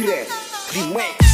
Gire remake.